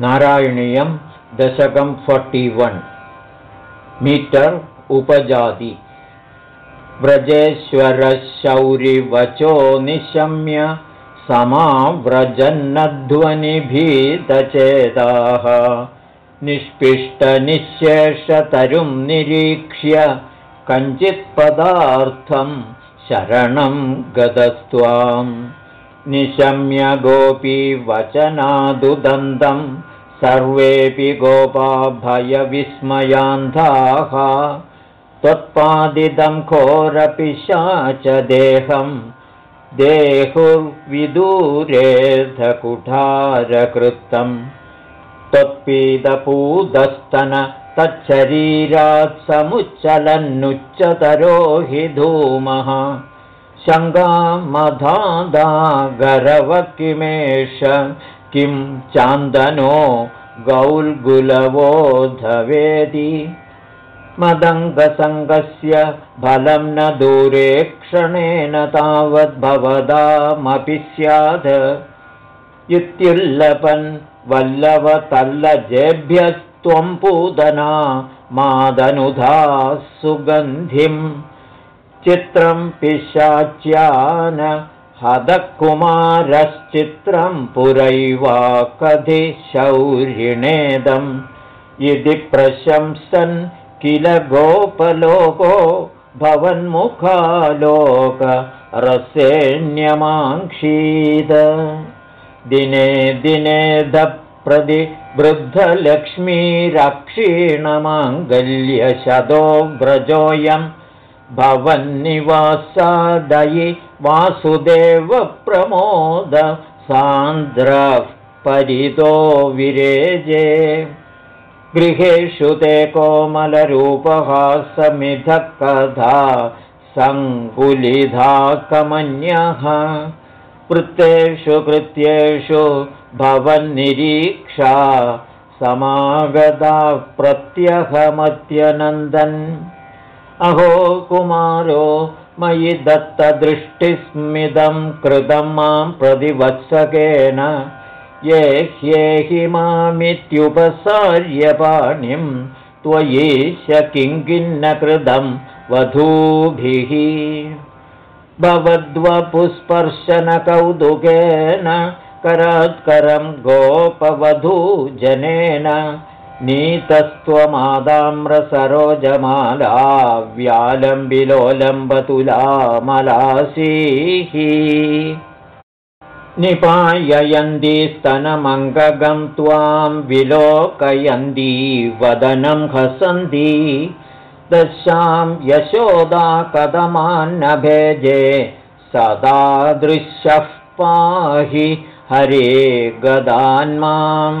नारायणीयं दशकं forty one. Metre उपजाति. व्रजेश्वरशौरिवचो निशम्य समाव्रजन्नध्वनिभीतचेताः. निष्पिष्टनिःशेषतरुं निरीक्ष्य कञ्चित्पदार्थं शरणं गतस्त्वाम् निशम्य गोपीवचनादुदन्तं सर्वेऽपि गोपाभयविस्मयान्धाः। त्वत्पादिदं घोरपिशाच देहं देहुर्विदूरेधकुठारकृतं त्वत्पीदपूदस्तन तच्छरीरात् समुच्चलन्नुच्चतरो हि धूमः शङ्गामधादागरव किमेष किं चान्दनो गौल्गुलवोधवेदि? मदङ्गसङ्गस्य फलं न दूरे क्षणेन तावद्भवदामपि स्यात् इत्युल्लपन् वल्लवतल्लजेभ्यस्त्वं पूदना मादनुधा सुगन्धिम् चित्रं पिशाच्यान हदकुमारश्चित्रं पुरैवा कधि शौरिणेदम्। इति प्रशंसन् किल गोपलोको भवन्मुखालोकरसेण्यमाङ्क्षीद दिने दिने दप्रदि वृद्धलक्ष्मीरक्षीणमाङ्गल्यशतो व्रजोऽयम् भवन्निवासादयि वासुदेवप्रमोद सान्द्रः परितो विरेजे। गृहेषु ते कोमलरूपहासमिधः कथा सङ्कुलिधा कमन्यः। वृत्तेषु कृत्येषु भवन्निरीक्षा समागता प्रत्यहमत्यनन्दन् अहो कुमारो मयि दत्तदृष्टिस्मिदं कृतं मां प्रतिवत्सकेन। ये ह्येहि मामित्युपसार्यपाणिं त्वयीश किङ्किन्न कृतं वधूभिः। भवद्वपुस्पर्शनकौतुकेन करात्करं गोपवधूजनेन नीतस्त्वमादाम्रसरोजमाला व्यालम्बिलोलम्बतुलामलासीः निपाययन्ती स्तनमङ्गगं त्वां विलोकयन्ती वदनं हसन्ती। दशां यशोदा कदमान्नभेजे सदा दृश्यः पाहि हरे गदान्माम्